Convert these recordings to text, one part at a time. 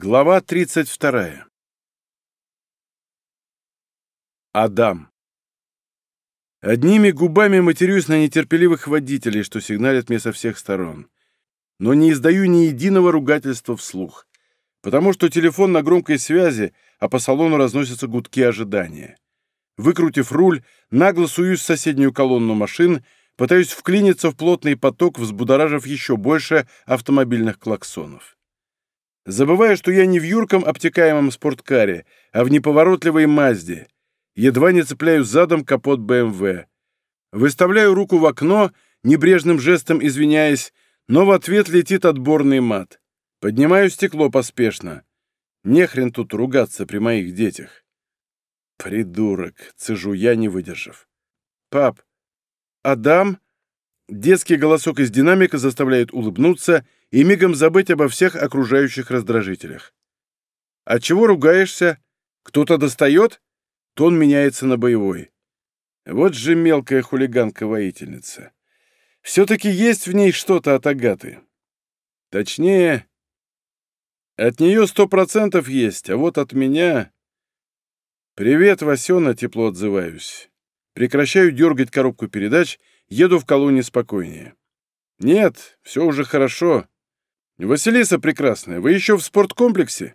Глава 32. Адам. Одними губами матерюсь на нетерпеливых водителей, что сигналят мне со всех сторон. Но не издаю ни единого ругательства вслух, потому что телефон на громкой связи, а по салону разносятся гудки ожидания. Выкрутив руль, нагло суюсь в соседнюю колонну машин, пытаюсь вклиниться в плотный поток, взбудоражив еще больше автомобильных клаксонов. Забывая, что я не в юрком обтекаемом спорткаре, а в неповоротливой Мазде. Едва не цепляю задом капот БМВ. Выставляю руку в окно, небрежным жестом извиняясь, но в ответ летит отборный мат. Поднимаю стекло поспешно. Нехрен тут ругаться при моих детях. Придурок, цежу я, не выдержав. Пап, Адам? Детский голосок из динамика заставляет улыбнуться и мигом забыть обо всех окружающих раздражителях. «А чего ругаешься? Кто-то достает?» Тон меняется на боевой. Вот же мелкая хулиганка-воительница. Все-таки есть в ней что-то от Агаты. Точнее, от нее сто процентов есть, а вот от меня... «Привет, Васена», — тепло отзываюсь. Прекращаю дергать коробку передач, еду в колонне спокойнее. «Нет, все уже хорошо. Василиса прекрасная, вы еще в спорткомплексе?»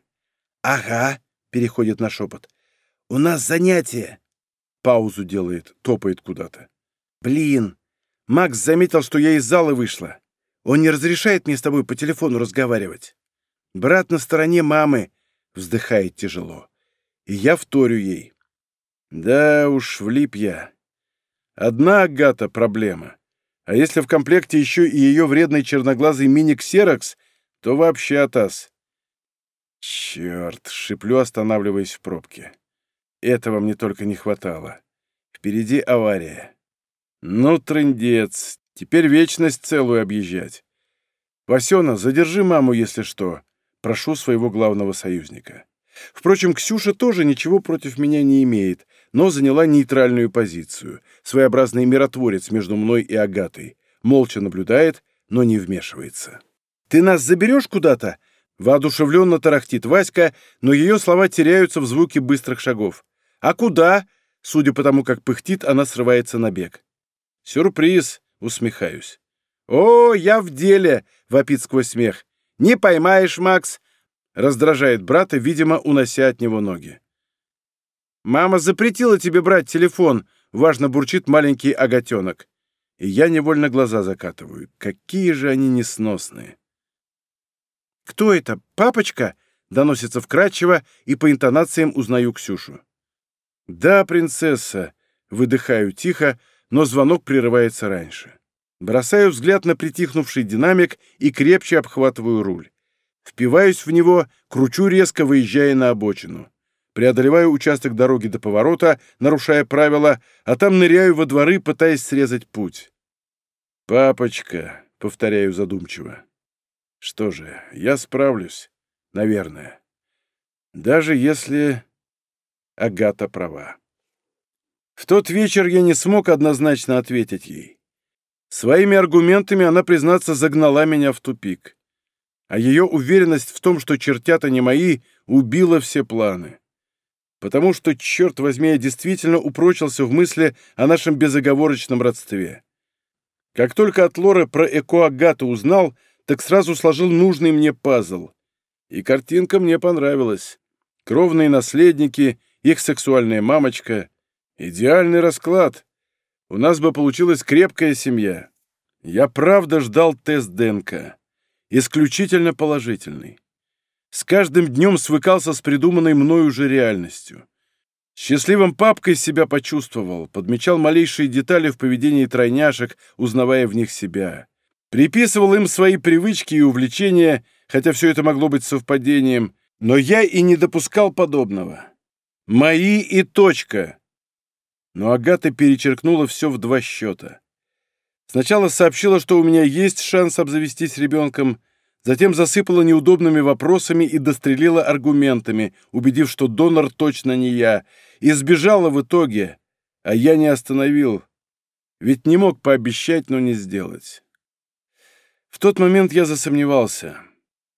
«Ага», — переходит на шепот. «У нас занятие». Паузу делает, топает куда-то. «Блин, Макс заметил, что я из зала вышла. Он не разрешает мне с тобой по телефону разговаривать. Брат на стороне мамы», — вздыхает тяжело. И я вторю ей. «Да уж, влип я. Одна Агата проблема. А если в комплекте еще и ее вредный черноглазый мини-ксерокс, то вообще атас. Черт, шиплю, останавливаясь в пробке. Этого мне только не хватало. Впереди авария. Ну, трындец, теперь вечность целую объезжать. Васена, задержи маму, если что. Прошу своего главного союзника. Впрочем, Ксюша тоже ничего против меня не имеет, но заняла нейтральную позицию, своеобразный миротворец между мной и Агатой, молча наблюдает, но не вмешивается. «Ты нас заберешь куда-то?» Воодушевленно тарахтит Васька, но ее слова теряются в звуке быстрых шагов. «А куда?» Судя по тому, как пыхтит, она срывается на бег. «Сюрприз!» — усмехаюсь. «О, я в деле!» — вопит сквозь смех. «Не поймаешь, Макс!» — раздражает брата, видимо, унося от него ноги. «Мама запретила тебе брать телефон!» — важно бурчит маленький агатенок. И я невольно глаза закатываю. Какие же они несносные! «Кто это? Папочка?» — доносится вкрадчиво, и по интонациям узнаю Ксюшу. «Да, принцесса», — выдыхаю тихо, но звонок прерывается раньше. Бросаю взгляд на притихнувший динамик и крепче обхватываю руль. Впиваюсь в него, кручу резко, выезжая на обочину. Преодолеваю участок дороги до поворота, нарушая правила, а там ныряю во дворы, пытаясь срезать путь. «Папочка», — повторяю задумчиво. Что же, я справлюсь, наверное. Даже если Агата права. В тот вечер я не смог однозначно ответить ей. Своими аргументами она, признаться, загнала меня в тупик. А ее уверенность в том, что чертята не мои, убила все планы. Потому что, черт возьми, я действительно упрочился в мысли о нашем безоговорочном родстве. Как только от Лоры про Эко Агату узнал, так сразу сложил нужный мне пазл. И картинка мне понравилась. Кровные наследники, их сексуальная мамочка. Идеальный расклад. У нас бы получилась крепкая семья. Я правда ждал тест ДНК. Исключительно положительный. С каждым днем свыкался с придуманной мною уже реальностью. Счастливым папкой себя почувствовал, подмечал малейшие детали в поведении тройняшек, узнавая в них себя. Приписывал им свои привычки и увлечения, хотя все это могло быть совпадением, но я и не допускал подобного. Мои и точка. Но Агата перечеркнула все в два счета. Сначала сообщила, что у меня есть шанс обзавестись ребенком, затем засыпала неудобными вопросами и дострелила аргументами, убедив, что донор точно не я, и сбежала в итоге, а я не остановил, ведь не мог пообещать, но не сделать. В тот момент я засомневался.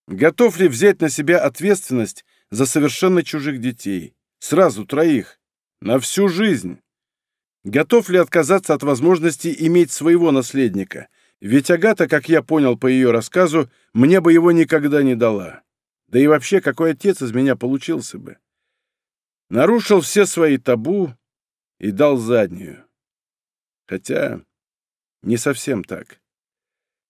Готов ли взять на себя ответственность за совершенно чужих детей? Сразу троих. На всю жизнь. Готов ли отказаться от возможности иметь своего наследника? Ведь Агата, как я понял по ее рассказу, мне бы его никогда не дала. Да и вообще, какой отец из меня получился бы? Нарушил все свои табу и дал заднюю. Хотя не совсем так.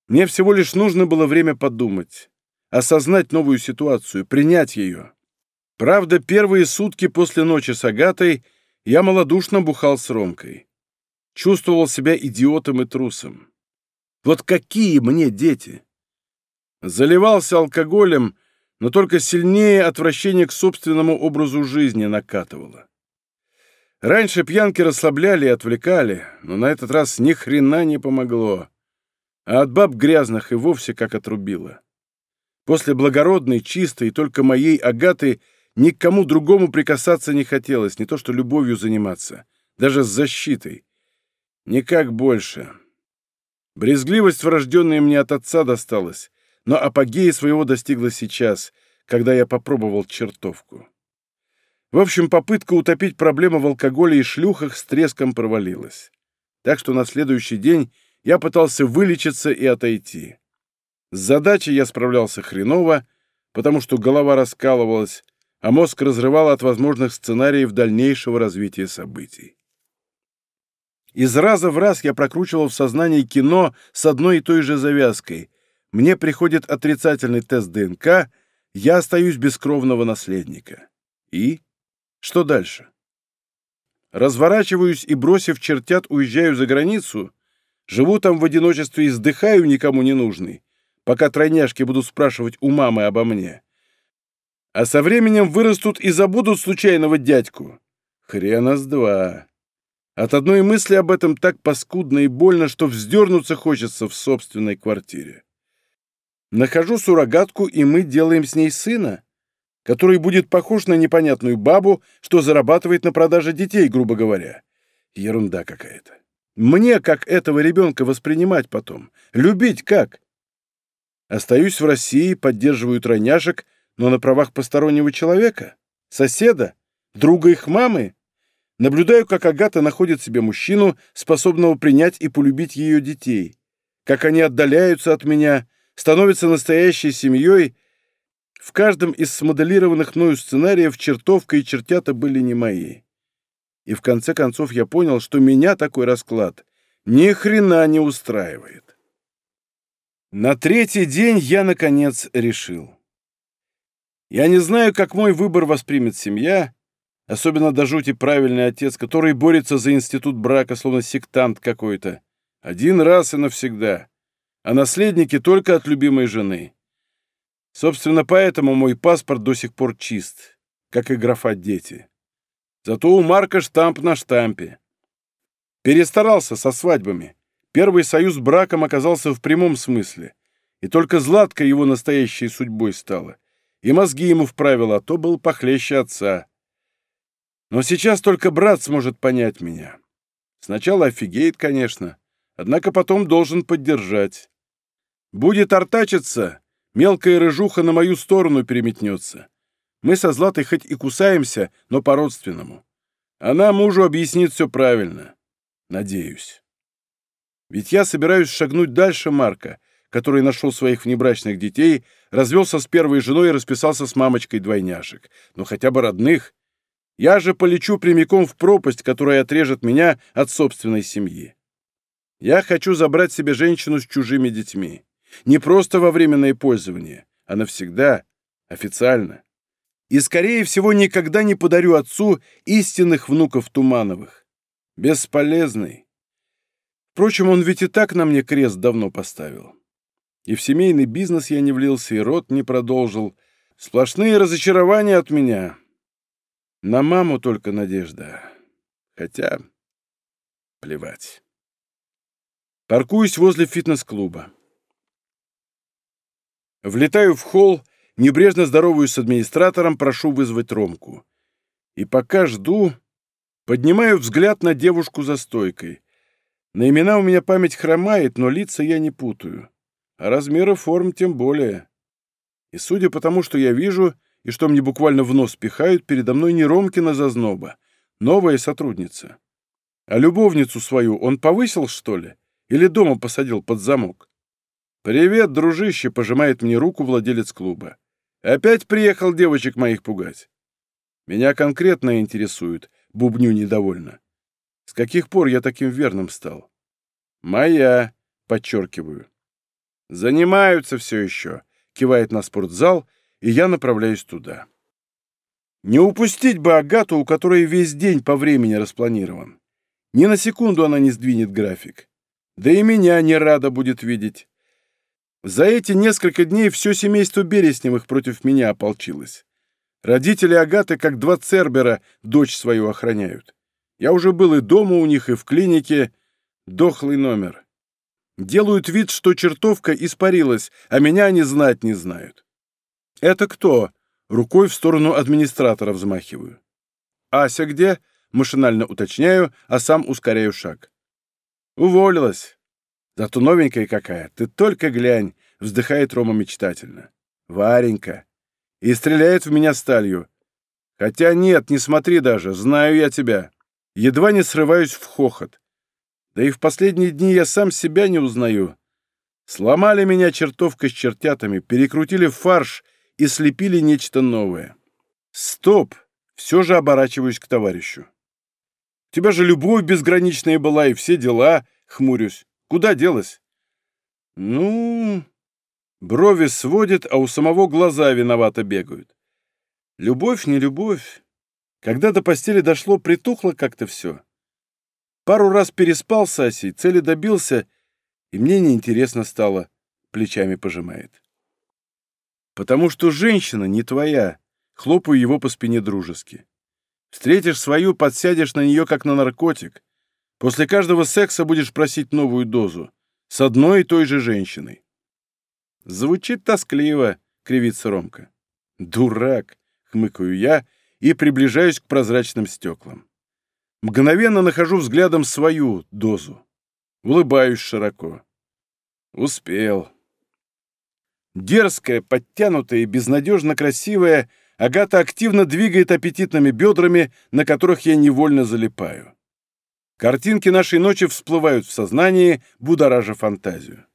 Мне всего лишь нужно было время подумать, осознать новую ситуацию, принять ее. Правда, первые сутки после ночи с Агатой я малодушно бухал с Ромкой. Чувствовал себя идиотом и трусом. Вот какие мне дети! Заливался алкоголем, но только сильнее отвращение к собственному образу жизни накатывало. Раньше пьянки расслабляли и отвлекали, но на этот раз ни хрена не помогло. А от баб грязных и вовсе как отрубило. После благородной, чистой, только моей Агаты ни к кому другому прикасаться не хотелось, не то что любовью заниматься, даже с защитой. Никак больше. Брезгливость, врожденная мне от отца, досталась, но апогея своего достигла сейчас, когда я попробовал чертовку. В общем, попытка утопить проблему в алкоголе и шлюхах с треском провалилась. Так что на следующий день я пытался вылечиться и отойти. С задачей я справлялся хреново, потому что голова раскалывалась, а мозг разрывал от возможных сценариев дальнейшего развития событий. Из раза в раз я прокручивал в сознании кино с одной и той же завязкой. Мне приходит отрицательный тест ДНК, я остаюсь без кровного наследника. И? Что дальше? Разворачиваюсь и, бросив чертят, уезжаю за границу, живу там в одиночестве и сдыхаю никому не нужный, пока тройняшки будут спрашивать у мамы обо мне. А со временем вырастут и забудут случайного дядьку. Хрена с два. От одной мысли об этом так паскудно и больно, что вздернуться хочется в собственной квартире. Нахожу суррогатку, и мы делаем с ней сына который будет похож на непонятную бабу, что зарабатывает на продаже детей, грубо говоря. Ерунда какая-то. Мне как этого ребенка воспринимать потом? Любить как? Остаюсь в России, поддерживаю тройняшек, но на правах постороннего человека? Соседа? Друга их мамы? Наблюдаю, как Агата находит себе мужчину, способного принять и полюбить ее детей. Как они отдаляются от меня, становятся настоящей семьей, в каждом из смоделированных мною сценариев чертовка и чертята были не мои. И в конце концов я понял, что меня такой расклад ни хрена не устраивает. На третий день я, наконец, решил. Я не знаю, как мой выбор воспримет семья, особенно до жути правильный отец, который борется за институт брака, словно сектант какой-то. Один раз и навсегда. А наследники только от любимой жены. Собственно, поэтому мой паспорт до сих пор чист, как и графа «Дети». Зато у Марка штамп на штампе. Перестарался со свадьбами. Первый союз браком оказался в прямом смысле. И только Златка его настоящей судьбой стала. И мозги ему вправила, а то был похлеще отца. Но сейчас только брат сможет понять меня. Сначала офигеет, конечно, однако потом должен поддержать. Будет артачиться, Мелкая рыжуха на мою сторону переметнется. Мы со Златой хоть и кусаемся, но по-родственному. Она мужу объяснит все правильно. Надеюсь. Ведь я собираюсь шагнуть дальше Марка, который нашел своих внебрачных детей, развелся с первой женой и расписался с мамочкой двойняшек. Но хотя бы родных. Я же полечу прямиком в пропасть, которая отрежет меня от собственной семьи. Я хочу забрать себе женщину с чужими детьми. Не просто во временное пользование, а навсегда, официально. И, скорее всего, никогда не подарю отцу истинных внуков Тумановых. Бесполезный. Впрочем, он ведь и так на мне крест давно поставил. И в семейный бизнес я не влился, и род не продолжил. Сплошные разочарования от меня. На маму только надежда. Хотя... плевать. Паркуюсь возле фитнес-клуба. Влетаю в холл, небрежно здороваюсь с администратором, прошу вызвать Ромку. И пока жду, поднимаю взгляд на девушку за стойкой. На имена у меня память хромает, но лица я не путаю. А размеры форм тем более. И судя по тому, что я вижу, и что мне буквально в нос пихают, передо мной не Ромкина зазноба, новая сотрудница. А любовницу свою он повысил, что ли? Или дома посадил под замок? «Привет, дружище!» — пожимает мне руку владелец клуба. «Опять приехал девочек моих пугать?» «Меня конкретно интересует», — бубню недовольно. «С каких пор я таким верным стал?» «Моя», — подчеркиваю. «Занимаются все еще», — кивает на спортзал, и я направляюсь туда. Не упустить бы Агату, у которой весь день по времени распланирован. Ни на секунду она не сдвинет график. Да и меня не рада будет видеть. За эти несколько дней все семейство Бересневых против меня ополчилось. Родители Агаты, как два цербера, дочь свою охраняют. Я уже был и дома у них, и в клинике. Дохлый номер. Делают вид, что чертовка испарилась, а меня они знать не знают. «Это кто?» Рукой в сторону администратора взмахиваю. «Ася где?» Машинально уточняю, а сам ускоряю шаг. «Уволилась. Зато новенькая какая. Ты только глянь!» — вздыхает Рома мечтательно. «Варенька. И стреляет в меня сталью. Хотя нет, не смотри даже, знаю я тебя. Едва не срываюсь в хохот. Да и в последние дни я сам себя не узнаю. Сломали меня чертовкой с чертятами, перекрутили в фарш и слепили нечто новое. Стоп! Все же оборачиваюсь к товарищу. У тебя же любовь безграничная была и все дела, хмурюсь. Куда делась? Ну... Брови сводит, а у самого глаза виновато бегают. Любовь, не любовь. Когда до постели дошло, притухло как-то все. Пару раз переспал с Асей, цели добился, и мне неинтересно стало, плечами пожимает. Потому что женщина не твоя, хлопаю его по спине дружески. Встретишь свою, подсядешь на нее, как на наркотик. После каждого секса будешь просить новую дозу. С одной и той же женщиной. Звучит тоскливо, кривится Ромка. Дурак, хмыкаю я и приближаюсь к прозрачным стеклам. Мгновенно нахожу взглядом свою дозу. Улыбаюсь широко. Успел. Дерзкая, подтянутая и безнадежно красивая, Агата активно двигает аппетитными бедрами, на которых я невольно залипаю. Картинки нашей ночи всплывают в сознании, будоража фантазию.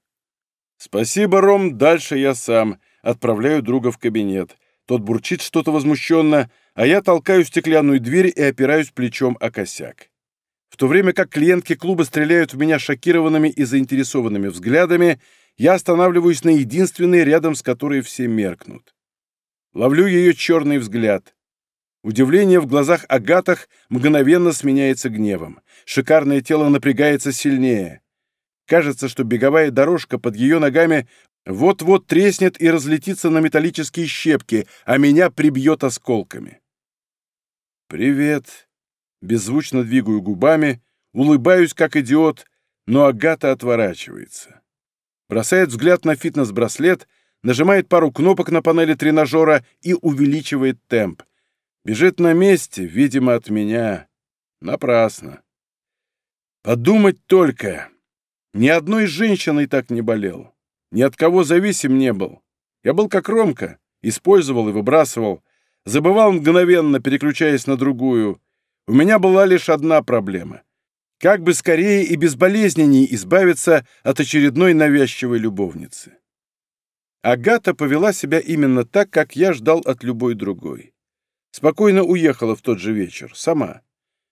«Спасибо, Ром, дальше я сам», — отправляю друга в кабинет. Тот бурчит что-то возмущенно, а я толкаю стеклянную дверь и опираюсь плечом о косяк. В то время как клиентки клуба стреляют в меня шокированными и заинтересованными взглядами, я останавливаюсь на единственной, рядом с которой все меркнут. Ловлю ее черный взгляд. Удивление в глазах Агатах мгновенно сменяется гневом. Шикарное тело напрягается сильнее. Кажется, что беговая дорожка под ее ногами вот-вот треснет и разлетится на металлические щепки, а меня прибьет осколками. «Привет!» Беззвучно двигаю губами, улыбаюсь, как идиот, но Агата отворачивается. Бросает взгляд на фитнес-браслет, нажимает пару кнопок на панели тренажера и увеличивает темп. Бежит на месте, видимо, от меня. Напрасно. Подумать только. Ни одной женщиной так не болел. Ни от кого зависим не был. Я был как Ромка. Использовал и выбрасывал. Забывал мгновенно, переключаясь на другую. У меня была лишь одна проблема. Как бы скорее и безболезненней избавиться от очередной навязчивой любовницы. Агата повела себя именно так, как я ждал от любой другой. Спокойно уехала в тот же вечер, сама,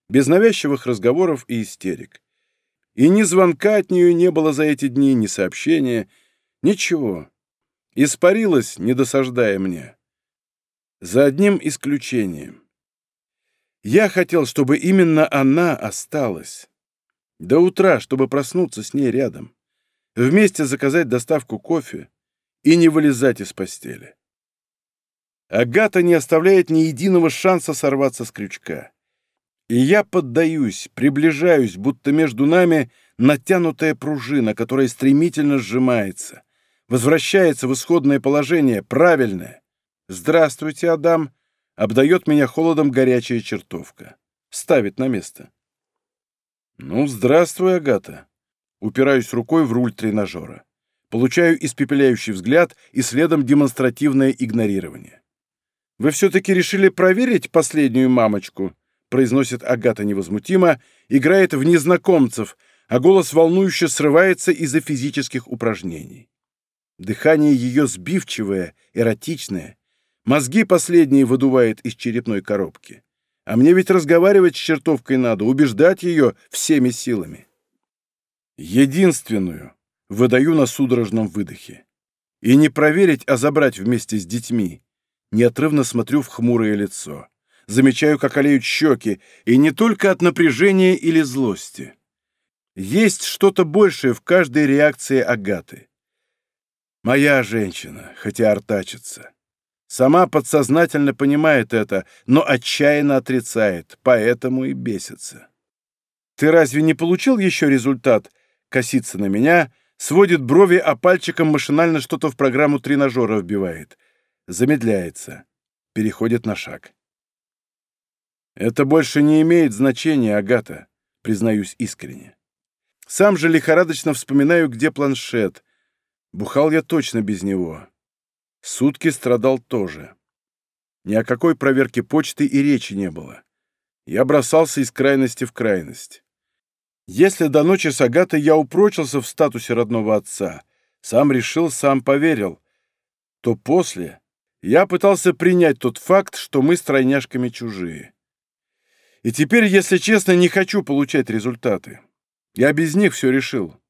без навязчивых разговоров и истерик. И ни звонка от нее не было за эти дни, ни сообщения, ничего. Испарилась, не досаждая мне. За одним исключением. Я хотел, чтобы именно она осталась. До утра, чтобы проснуться с ней рядом. Вместе заказать доставку кофе и не вылезать из постели. Агата не оставляет ни единого шанса сорваться с крючка. И я поддаюсь, приближаюсь, будто между нами натянутая пружина, которая стремительно сжимается, возвращается в исходное положение, правильное. «Здравствуйте, Адам!» обдает меня холодом горячая чертовка. Ставит на место. «Ну, здравствуй, Агата!» Упираюсь рукой в руль тренажера. Получаю испепеляющий взгляд и следом демонстративное игнорирование. «Вы все-таки решили проверить последнюю мамочку?» произносит Агата невозмутимо, играет в незнакомцев, а голос волнующе срывается из-за физических упражнений. Дыхание ее сбивчивое, эротичное. Мозги последние выдувает из черепной коробки. А мне ведь разговаривать с чертовкой надо, убеждать ее всеми силами. Единственную выдаю на судорожном выдохе. И не проверить, а забрать вместе с детьми. Неотрывно смотрю в хмурое лицо. Замечаю, как олеют щеки, и не только от напряжения или злости. Есть что-то большее в каждой реакции Агаты. Моя женщина, хотя артачится. Сама подсознательно понимает это, но отчаянно отрицает, поэтому и бесится. «Ты разве не получил еще результат?» Косится на меня, сводит брови, а пальчиком машинально что-то в программу тренажера вбивает. Замедляется. Переходит на шаг. «Это больше не имеет значения, Агата», признаюсь искренне. Сам же лихорадочно вспоминаю, где планшет. Бухал я точно без него. Сутки страдал тоже. Ни о какой проверке почты и речи не было. Я бросался из крайности в крайность. Если до ночи с Агатой я упрочился в статусе родного отца, сам решил, сам поверил, то после я пытался принять тот факт, что мы с тройняшками чужие. И теперь, если честно, не хочу получать результаты. Я без них все решил.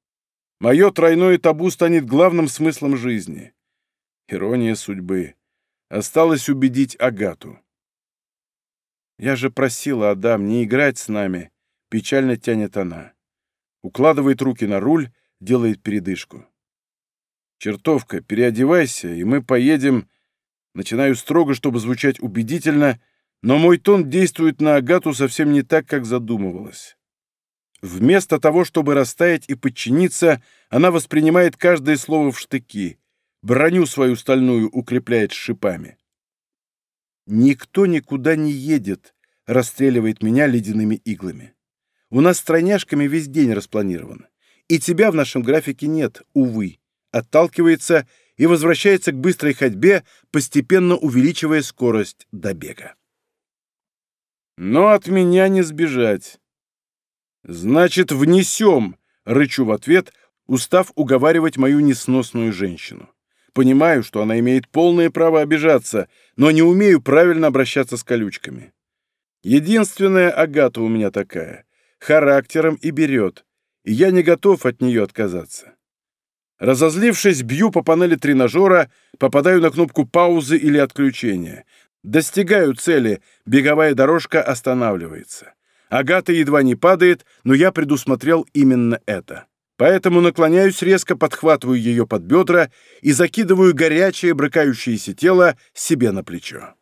Мое тройное табу станет главным смыслом жизни. Ирония судьбы. Осталось убедить Агату. «Я же просила, Адам, не играть с нами», — печально тянет она. Укладывает руки на руль, делает передышку. «Чертовка, переодевайся, и мы поедем...» Начинаю строго, чтобы звучать убедительно, но мой тон действует на Агату совсем не так, как задумывалось. Вместо того, чтобы растаять и подчиниться, она воспринимает каждое слово в штыки, броню свою стальную укрепляет шипами. «Никто никуда не едет», — расстреливает меня ледяными иглами. «У нас с тройняшками весь день распланирован. И тебя в нашем графике нет, увы». Отталкивается и возвращается к быстрой ходьбе, постепенно увеличивая скорость до бега. Но от меня не сбежать. «Значит, внесем!» — рычу в ответ, устав уговаривать мою несносную женщину. Понимаю, что она имеет полное право обижаться, но не умею правильно обращаться с колючками. Единственная Агата у меня такая, характером и берет, и я не готов от нее отказаться. Разозлившись, бью по панели тренажера, попадаю на кнопку паузы или отключения. Достигаю цели, беговая дорожка останавливается. Агата едва не падает, но я предусмотрел именно это. Поэтому наклоняюсь резко, подхватываю ее под бедра и закидываю горячее брыкающееся тело себе на плечо.